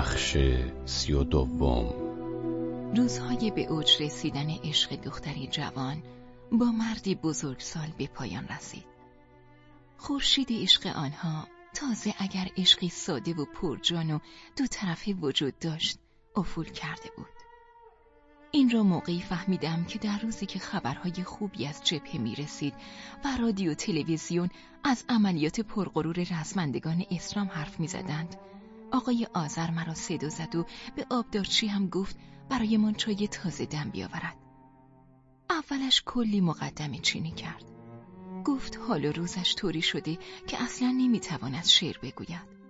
بخش سی و دوم روزهای به اوج رسیدن عشق دختری جوان با مردی بزرگسال به پایان رسید. خورشید عشق آنها تازه اگر عشقی ساده و پرجان و دو طرفه وجود داشت افول کرده بود. این را موقعی فهمیدم که در روزی که خبرهای خوبی از جبهه می رسید و رادیو تلویزیون از عملیات پرغرور رزمندگان اسلام حرف می زدند. آقای آذر مرا صدا زد و به آبدارچی هم گفت برای من چای تازه دم بیاورد. اولش کلی مقدمه چینی کرد. گفت حال و روزش طوری شده که اصلا نمی‌تواند شعر بگوید.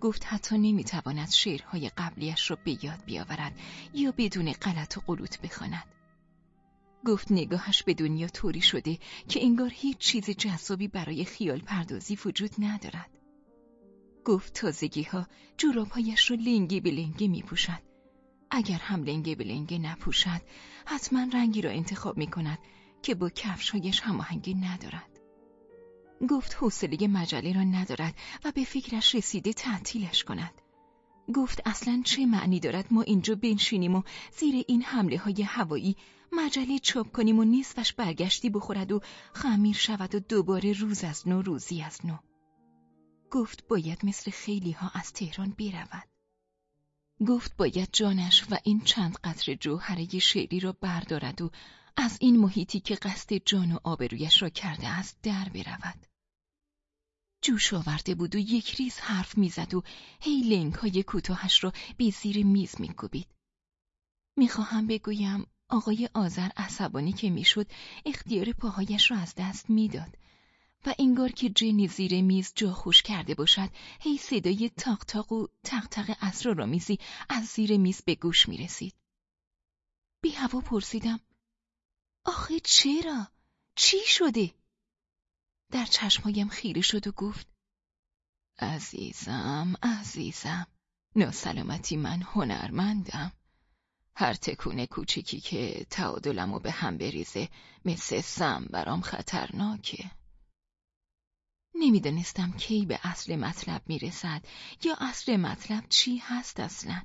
گفت حتی نمی‌تواند شعرهای قبلیش را به یاد بیاورد یا بدون غلط و قلوت بخواند. گفت نگاهش به دنیا طوری شده که انگار هیچ چیز جذابی برای خیال پردازی وجود ندارد. گفت تازگی ها جورابهایش را لنگی به لنگی می پوشد. اگر هم لنگه به لنگه نپوشد حتما رنگی را انتخاب می کند که با کفشهایش هماهنگی ندارد. گفت حوصله مجله را ندارد و به فکرش رسیده تعطیلش کند. گفت اصلا چه معنی دارد ما اینجا بنشینیم و زیر این حمله های هوایی مجله چاپ کنیم و نیستش برگشتی بخورد و خمیر شود و دوباره روز از نو روزی از نو. گفت باید مثل خیلی ها از تهران برود. گفت باید جانش و این چند قطر جوهره شعری را بردارد و از این محیطی که قصد جان و آبرویش را کرده است در برود. جوش آورده بود و یک ریز حرف می‌زد و هی لنگ های کوتاهش را به زیر میز میکوبید. می‌خواهم بگویم آقای آذر عصبانی که می‌شد اختیار پاهایش را از دست می‌داد و انگار که جنی زیر میز جا خوش کرده باشد هی صدای تاق تاق و تق تق را میزی از زیر میز به گوش می‌رسید. بی هوا پرسیدم آخه چرا؟ چی شده؟ در چشمهایم خیره شد و گفت عزیزم عزیزم ناسلامتی من هنرمندم هر تکونه کوچیکی که تعادلمو به هم بریزه مثل سم برام خطرناکه نمی‌دانستم کی به اصل مطلب می‌رسد یا اصل مطلب چی هست اصلا.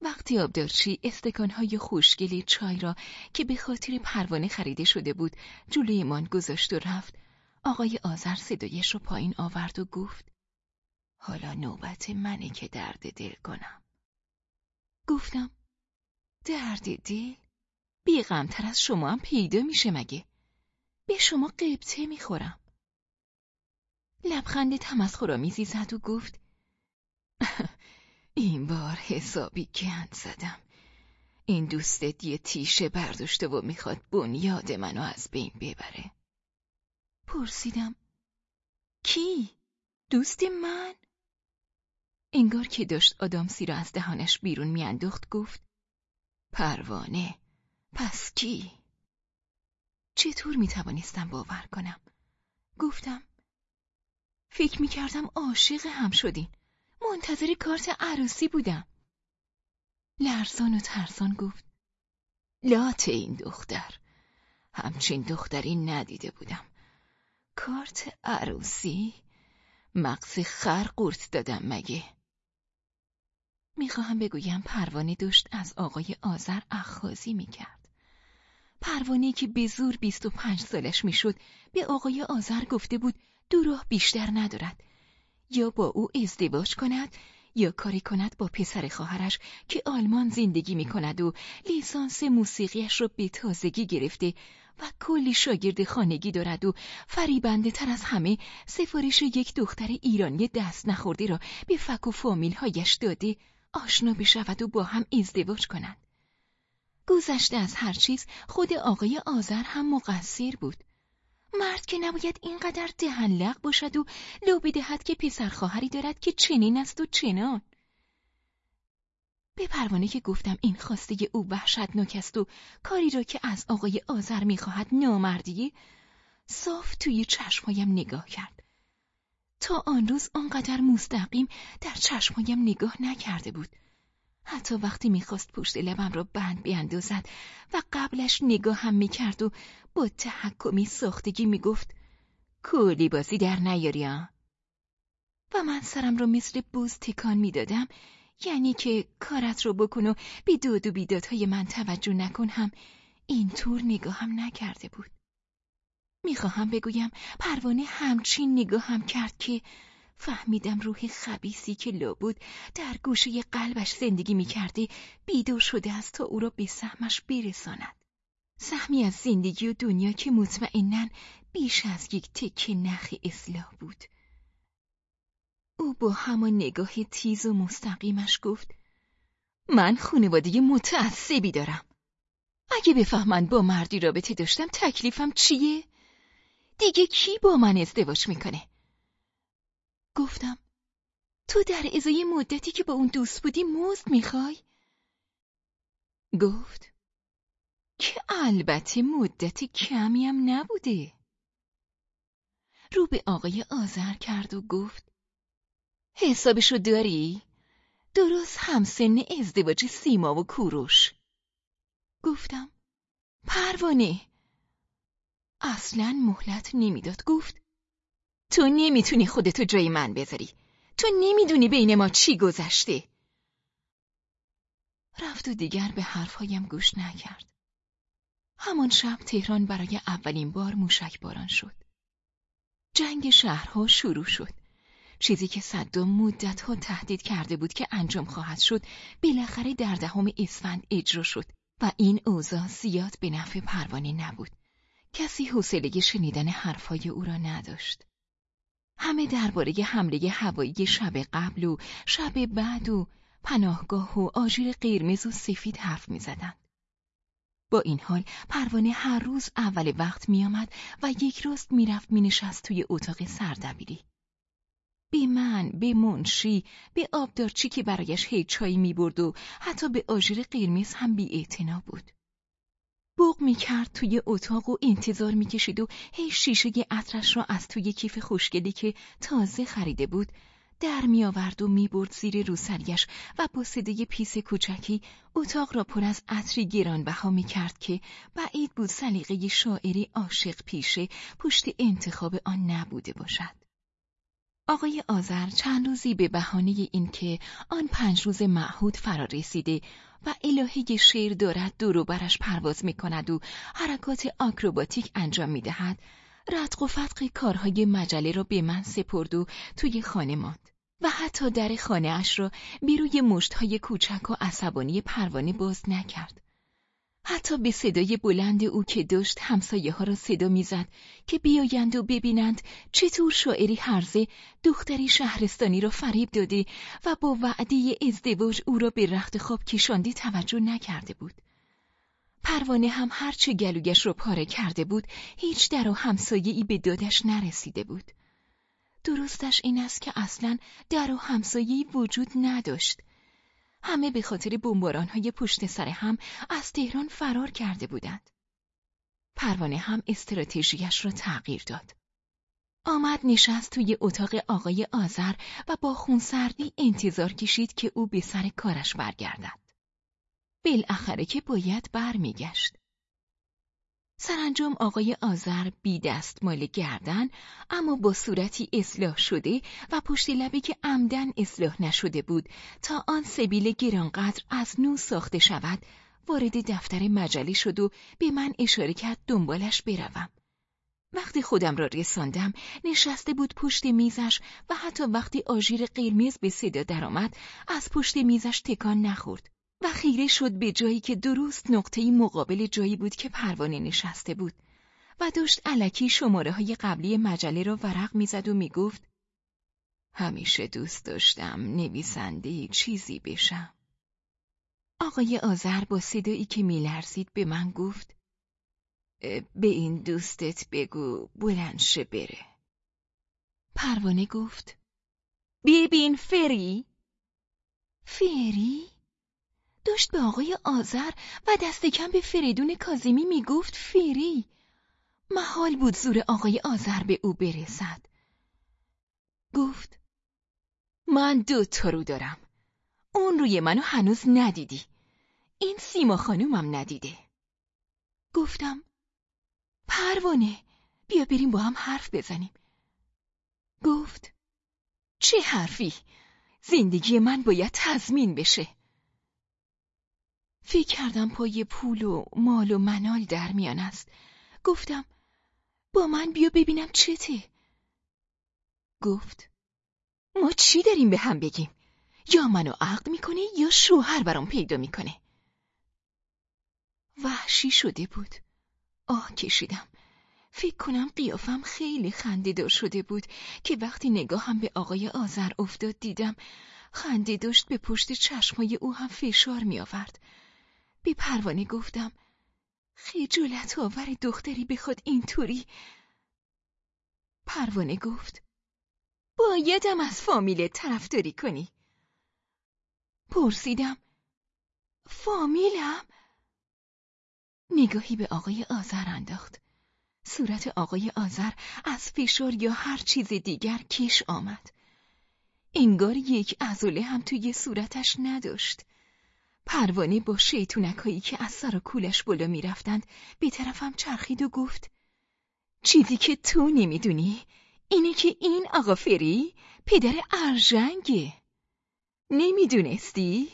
وقتی آبدارچی استکانهای خوشگلی چای را که به خاطر پروانه خریده شده بود جلویمان گذاشت و رفت آقای آذر صدایش را پایین آورد و گفت حالا نوبت منه که درد دل کنم. گفتم درد دل؟ بیغمتر از شما هم پیدا میشه مگه؟ به شما قبطه می‌خورم. لبخند تمسخرآمیزی زد و گفت این بار حسابی گند زدم این دوستت یه تیشه برداشته و می‌خواد بنیاد منو از بین ببره پرسیدم کی؟ دوست من؟ انگار که داشت آدامسی را از دهانش بیرون میانداخت گفت پروانه پس کی؟ چطور می‌توانستم باور کنم؟ گفتم فکر می‌کردم عاشق هم شدین. منتظر کارت عروسی بودم. لرزان و ترسان گفت لات این دختر. همچین دختری ندیده بودم. کارت عروسی؟ مغز خر قورت دادم مگه؟ می‌خواهم بگویم پروانه داشت از آقای آذر اخخازی می‌کرد. پروانه که به زور بیست و پنج سالش می‌شد به آقای آذر گفته بود دو راه بیشتر ندارد یا با او ازدواج کند یا کاری کند با پسر خواهرش که آلمان زندگی می کند و لیسانس موسیقیش را به تازگی گرفته و کلی شاگرد خانگی دارد و فریبنده تر از همه سفارش یک دختر ایرانی دست نخورده را به فک و فامیل هایش داده آشنا بشود و با هم ازدواج کنند. گذشته از هر چیز خود آقای آذر هم مقصر بود. مرد که نباید اینقدر دهن باشد و لو بدهد که پسر خواهری دارد که چنین است و چنان. به پروانه که گفتم این خواسته او وحشتناک است و کاری را که از آقای آذر می‌خواهد نامردی صاف توی چشمهایم نگاه کرد. تا آن روز آنقدر مستقیم در چشمهایم نگاه نکرده بود. حتی وقتی می‌خواست پشت لبم را بند بیاندازد و قبلش نگاه هم می‌کرد و با تحکمی ساختگی می‌گفت کولی بازی در نیاری و من سرم رو مثل بوز تکان می‌دادم یعنی که کارت رو بکن و به دود و بیدادهای من توجه نکن هم اینطور نگاهم نکرده بود. می‌خواهم بگویم پروانه همچین نگاهم کرد که فهمیدم روح خبیسی که لابود در گوشه قلبش زندگی می‌کرده بیدار شده است تا او را به سهمش برساند سهمی از زندگی و دنیا که مطمئنا بیش از یک تکه نخ اصلاح بود او با همان نگاه تیز و مستقیمش گفت من خانواده متعصبی دارم اگه بفهمن با مردی رابطه داشتم تکلیفم چیه؟ دیگه کی با من ازدواج می‌کنه؟ گفتم تو در ازای مدتی که با اون دوست بودی مزد می‌خوای؟ گفت که البته مدت کمی هم نبوده رو به آقای آذر کرد و گفت حسابشو داری؟ درست همسن ازدواج سیما و کوروش گفتم پروانه اصلا مهلت نمی‌داد گفت تو نمی‌تونی خودتو جای من بذاری. تو نمی‌دونی بین ما چی گذشته. رفت و دیگر به حرفهایم گوش نکرد. همان شب تهران برای اولین بار موشک باران شد. جنگ شهرها شروع شد. چیزی که صدام مدتها تهدید کرده بود که انجام خواهد شد بالاخره در دهم اسفند اجرا شد و این اوضاع زیاد به نفع پروانه نبود. کسی حوصله شنیدن حرفهای او را نداشت. همه درباره حمله هوایی شب قبل و شب بعد و پناهگاه و آژیر قرمز و سفید حرف می‌زدند. با این حال پروانه هر روز اول وقت میآمد و یک روز می‌رفت مینشست توی اتاق سردبیری. به من، به منشی، به آبدارچی که برایش هی چایی می‌برد و حتی به آژیر قرمز هم بی بود. بوق می‌کرد توی اتاق و انتظار می‌کشید و هی شیشه عطرش را از توی کیف خوشگلی که تازه خریده بود در میآورد و می‌برد زیر روسریش و با صدای پیس کوچکی اتاق را پر از عطری گرانبها می‌کرد که بعید بود سلیقه شاعری عاشق پیشه پشت انتخاب آن نبوده باشد. آقای آذر چند روزی به بهانه اینکه آن پنج روز معهود فرا رسیده و الهه شیر دارد دورو برش پرواز می کند و حرکات آکروباتیک انجام می دهد رتق و فتق کارهای مجله را به من سپرد و توی خانه ماند و حتی در خانه اش را بیروی مشتهای کوچک و عصبانی پروانه باز نکرد. حتی به صدای بلند او که داشت همسایه ها را صدا می‌زد که بیایند و ببینند چطور شاعری هرزه دختری شهرستانی را فریب داده و با وعده ازدواج او را به رخت خواب کشانده توجه نکرده بود. پروانه هم هرچه گلوگش را پاره کرده بود هیچ در و همسایه ای به دادش نرسیده بود. درستش این است که اصلا در و همسایه وجود نداشت همه به خاطر های پشت سر هم از تهران فرار کرده بودند. پروانه هم استراتژیش را تغییر داد. آمد نشست توی اتاق آقای آذر و با خونسردی انتظار کشید که او به سر کارش برگردد. بالاخره که باید برمیگشت. سرانجام آقای آذر بی دست مال گردن اما با صورتی اصلاح شده و پشت لبی که عمدن اصلاح نشده بود تا آن سبیل گرانقدر از نو ساخته شود وارد دفتر مجله شد و به من اشاره کرد دنبالش بروم. وقتی خودم را رساندم نشسته بود پشت میزش و حتی وقتی آژیر قرمز به صدا درآمد از پشت میزش تکان نخورد. و خیره شد به جایی که درست نقطه مقابل جایی بود که پروانه نشسته بود و داشت علکی شماره های قبلی مجله را ورق می‌زد و می‌گفت همیشه دوست داشتم نویسنده چیزی بشم. آقای آذر با صدایی که میلرزید به من گفت به این دوستت بگو بلنشه بره. پروانه گفت ببین فری فری؟ داشت به آقای آذر و دست کم به فریدون کازمی می‌گفت فری محال بود زور آقای آذر به او برسد. گفت من دو تا رو دارم. اون روی منو هنوز ندیدی. این سیما خانومم ندیده. گفتم پروانه بیا بریم با هم حرف بزنیم. گفت چه حرفی؟ زندگی من باید تضمین بشه. فکر کردم پای پول و مال و منال در میان است. گفتم با من بیا ببینم چته. گفت ما چی داریم به هم بگیم؟ یا منو عقد می‌کنه یا شوهر برام پیدا می‌کنه. وحشی شده بود. آه کشیدم. فکر کنم قیافم خیلی خنده شده بود که وقتی نگاهم به آقای آذر افتاد دیدم خنده داشت به پشت چشمای او هم فشار می آورد. به پروانه گفتم خجالت آور دختری بخواد اینطوری. پروانه گفت بایدم از فامیل طرفداری کنی. پرسیدم فامیلم؟ نگاهی به آقای آذر انداخت. صورت آقای آذر از فشار یا هر چیز دیگر کش آمد. انگار یک عضله هم توی صورتش نداشت. پروانه با شیطونکایی که از سر و کولش بالا می‌رفتند به طرفم چرخید و گفت چیزی که تو نمی‌دونی اینه که این آقا فری پدر ارژنگه نمی‌دونستی؟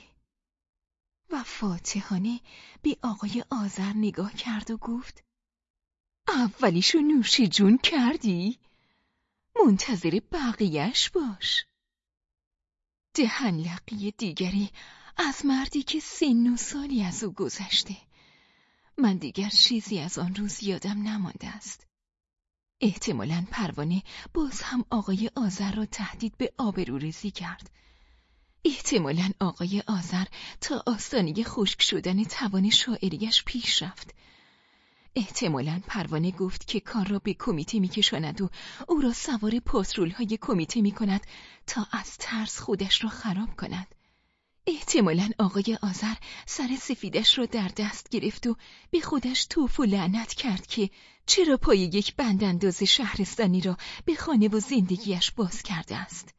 و فاتحانه به آقای آذر نگاه کرد و گفت اولیشو نوشی جون کردی؟ منتظر بقیهش باش دهن لقی دیگری از مردی که سن و سالی از او گذشته. من دیگر چیزی از آن روز یادم نمانده است. احتمالا پروانه باز هم آقای آذر را تهدید به آبروریزی کرد. احتمالا آقای آذر تا آستانه خشک شدن توان شاعریش پیش رفت. احتمالا پروانه گفت که کار را به کمیته میکشاند و او را سوار پاترول های کمیته می کند تا از ترس خودش را خراب کند. احتمالا آقای آذر سر سفیدش را در دست گرفت و به خودش توف و لعنت کرد که چرا پای یک بندانداز شهرستانی را به خانه و زندگیش باز کرده است.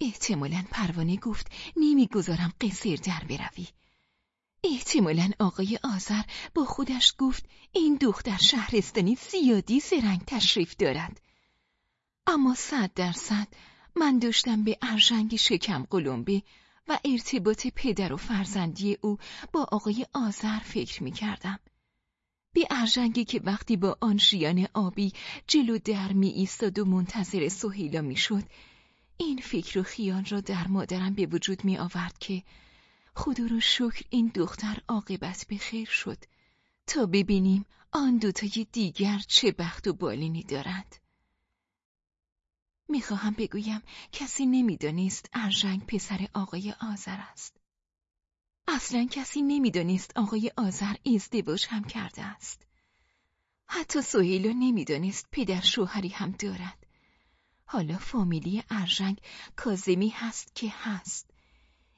احتمالا پروانه گفت نمی‌گذارم قصیر در بروی. احتمالا آقای آذر با خودش گفت این دختر شهرستانی زیادی زرنگ تشریف دارد. اما صد درصد من داشتم به ارژنگ شکم قلمبه و ارتباط پدر و فرزندی او با آقای آذر فکر می کردم. به ارژنگی که وقتی با آن شیان آبی جلو در می ایستاد و منتظر سهیلا می شد، این فکر و خیال را در مادرم به وجود می آورد که خدا رو شکر این دختر عاقبت به خیر شد تا ببینیم آن دوتای دیگر چه بخت و بالینی دارند. می‌خواهم بگویم کسی نمی‌دانست ارژنگ پسر آقای آذر است. اصلا کسی نمی‌دانست آقای آذر ازدواج هم کرده است. حتی سهیلا نمی‌دانست پدر شوهری هم دارد. حالا فامیلی ارژنگ کازمی هست که هست.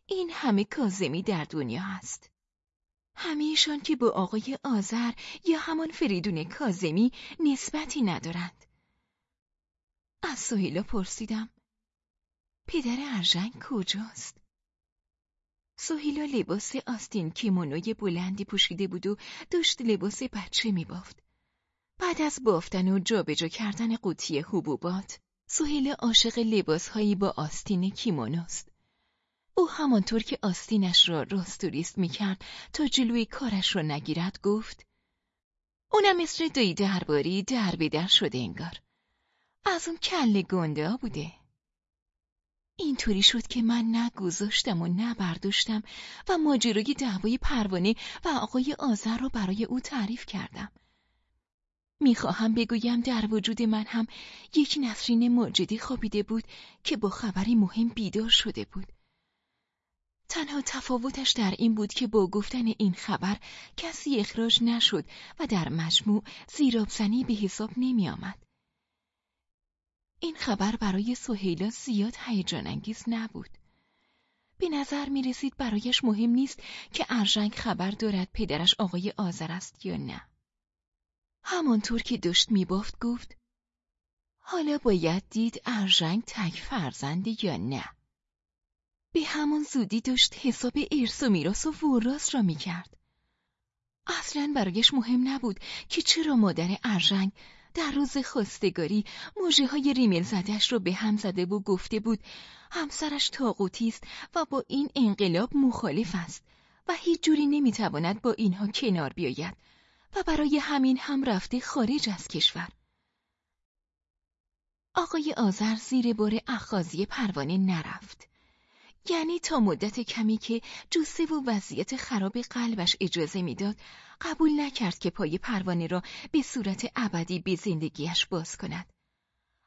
این همه کازمی در دنیا هست. همیشان که با آقای آذر یا همان فریدون کازمی نسبتی ندارند. از سهیلا پرسیدم پدر ارژنگ کجاست؟ سهیلا لباس آستین کیمونوی بلندی پوشیده بود و داشت لباس بچه می بافت. بعد از بافتن و جابجا کردن قوطی حبوبات سهیلا عاشق لباسهایی با آستین کیمونوست. او همانطور که آستینش را راستوریست می‌کرد تا جلوی کارش را نگیرد گفت اونم مثل دایی درباری در به در شده انگار. از اون کله گنده بوده اینطوری شد که من نه گذاشتم و نه برداشتم و ماجرای دعوای پروانه و آقای آذر را برای او تعریف کردم. می‌خواهم بگویم در وجود من هم یک نسرین ماجدی خوابیده بود که با خبری مهم بیدار شده بود. تنها تفاوتش در این بود که با گفتن این خبر کسی اخراج نشد و در مجموع زیرابزنی به حساب نمی آمد. این خبر برای سهیلا زیاد هیجان انگیز نبود. به نظر می رسید برایش مهم نیست که ارژنگ خبر دارد پدرش آقای آذر است یا نه. همانطور که داشت می بافت گفت حالا باید دید ارژنگ تک فرزنده یا نه. به همان زودی داشت حساب ارث و میراث و وراث را می کرد. اصلا برایش مهم نبود که چرا مادر ارژنگ در روز خواستگاری موجه های ریمل زدش رو به هم زده و گفته بود همسرش تاقوتی است و با این انقلاب مخالف است و هیچ جوری نمی‌تواند با اینها کنار بیاید و برای همین هم رفته خارج از کشور. آقای آذر زیر بار اخازی پروانه نرفت. یعنی تا مدت کمی که جوسه و وضعیت خراب قلبش اجازه می‌داد قبول نکرد که پای پروانه را به صورت ابدی به زندگیش باز کند.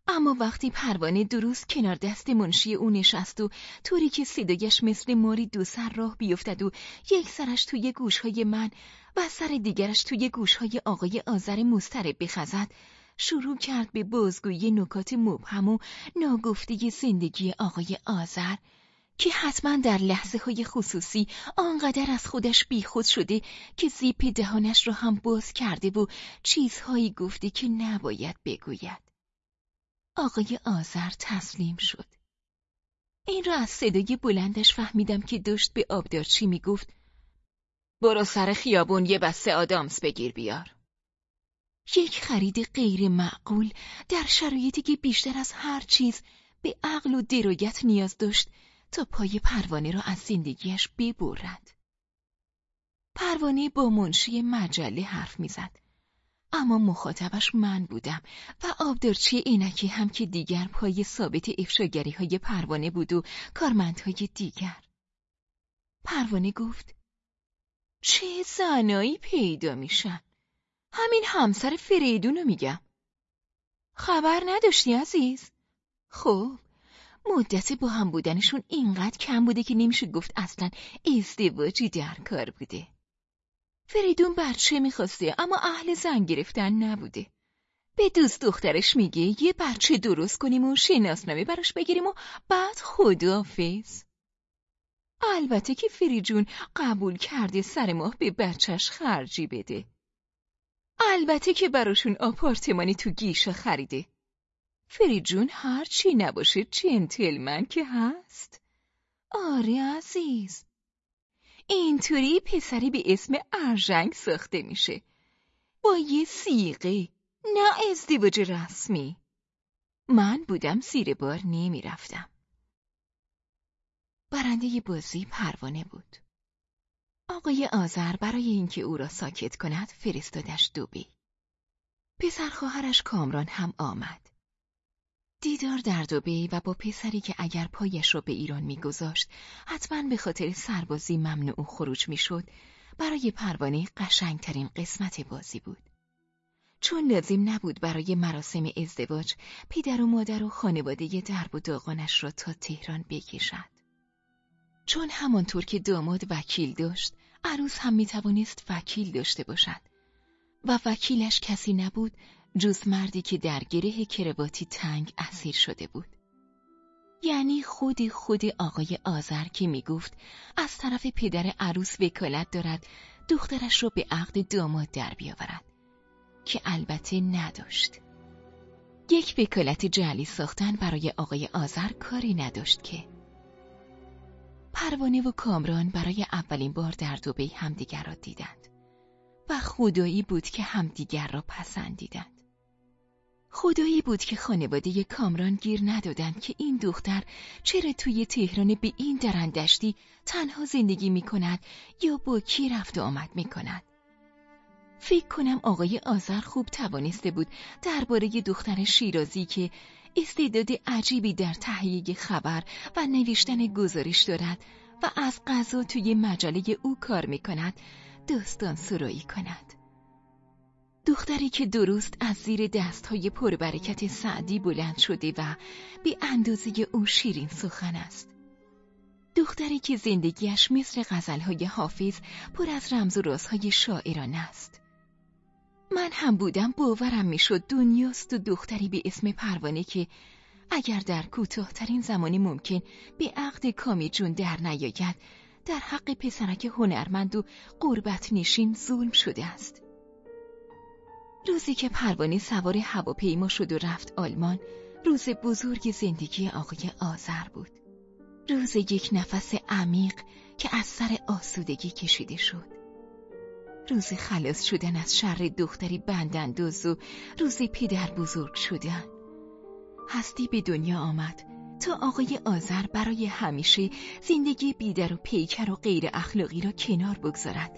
اما وقتی پروانه درست کنار دست منشی او نشست و طوری که صدایش مثل ماری دو سر راه بیفتد و یک سرش توی گوشهای من و سر دیگرش توی گوشهای آقای آذر مسترب بخزد شروع کرد به بازگویی نکات مبهم و ناگفته زندگی آقای آذر که حتما در لحظه های خصوصی آنقدر از خودش بیخود شده که زیپ دهانش را هم باز کرده و چیزهایی گفته که نباید بگوید. آقای آذر تسلیم شد. این را از صدای بلندش فهمیدم که داشت به آبدارچی می‌گفت برو سر خیابون یه بسته آدامس بگیر بیار. یک خرید غیر معقول در شرایطی که بیشتر از هر چیز به عقل و درایت نیاز داشت تا پای پروانه را از زندگیش ببرد. پروانه با منشی مجله حرف می‌زد. اما مخاطبش من بودم و آبدارچی عینکی هم که دیگر پای ثابت افشاگری های پروانه بود و کارمندهای دیگر. پروانه گفت چه زنایی پیدا میشن؟ همین همسر فریدونو میگم. خبر نداشتی عزیز؟ خب مدت با هم بودنشون اینقدر کم بوده که نمیشه گفت اصلا ازدواجی در کار بوده. فریدون بچه می‌خواسته اما اهل زن گرفتن نبوده. به دوست دخترش میگه یه بچه درست کنیم و شناسنامه براش بگیریم و بعد خداحافظ. البته که فریجون قبول کرده سر ماه به بچهش خرجی بده. البته که براشون آپارتمانی تو گیشه خریده. فریجون هر چی نباشه جنتلمن که هست. آره عزیز. اینطوری پسری به اسم ارژنگ ساخته میشه. با یه سیغه نه ازدواج رسمی. من بودم زیر بار نمی‌رفتم. برنده بازی پروانه بود. آقای آذر برای اینکه او را ساکت کند فرستادش دوبی. پسر خواهرش کامران هم آمد. دیدار در دوبی و با پسری که اگر پایش را به ایران میگذاشت حتما به خاطر سربازی ممنوع خروج می‌شد برای پروانه قشنگترین قسمت بازی بود. چون لازم نبود برای مراسم ازدواج پدر و مادر و خانواده درب و داغانش را تا تهران بکشد. چون همانطور که داماد وکیل داشت عروس هم می‌توانست وکیل داشته باشد و وکیلش کسی نبود جز مردی که در گره کرواتی تنگ اسیر شده بود. یعنی خود خود آقای آذر که می‌گفت از طرف پدر عروس وکالت دارد دخترش را به عقد داماد در بیاورد که البته نداشت. یک وکالت جعلی ساختن برای آقای آذر کاری نداشت که. پروانه و کامران برای اولین بار در دوبی همدیگر را دیدند و خدایی بود که همدیگر را پسندیدند. خدایی بود که خانواده کامران گیر ندادند که این دختر چرا توی تهران به این درندشتی تنها زندگی می کند یا با کی رفت و آمد می کند. فکر کنم آقای آذر خوب توانسته بود درباره دختر شیرازی که استعداد عجیبی در تهیه خبر و نوشتن گزارش دارد و از غذا توی مجله او کار می کند داستان سرایی کند. دختری که درست از زیر دستهای پربرکت سعدی بلند شده و به اندازه او شیرین سخن است. دختری که زندگیش مثل غزلهای حافظ پر از رمز و رازهای شاعران است. من هم بودم باورم می‌شد دنیاست و دختری به اسم پروانه که اگر در کوتاهترین زمانی ممکن به عقد کامی جون در نیاید در حق پسرک هنرمند و قربت نشین ظلم شده است. روزی که پروانه سوار هواپیما شد و رفت آلمان روز بزرگ زندگی آقای آذر بود. روز یک نفس عمیق که از سر آسودگی کشیده شد. روز خلاص شدن از شر دختری بندندوز و روز پدر بزرگ شدن هستی به دنیا آمد تا آقای آذر برای همیشه زندگی بیدر و پیکر و غیر اخلاقی را کنار بگذارد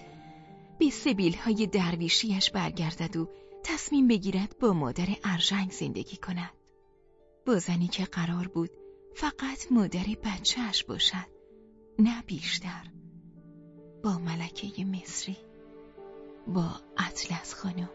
به سبیل های درویشیش برگردد و تصمیم بگیرد با مادر ارژنگ زندگی کند. با زنی که قرار بود فقط مادر بچهش باشد نه بیشتر. با ملکه مصری با اطلس خانم.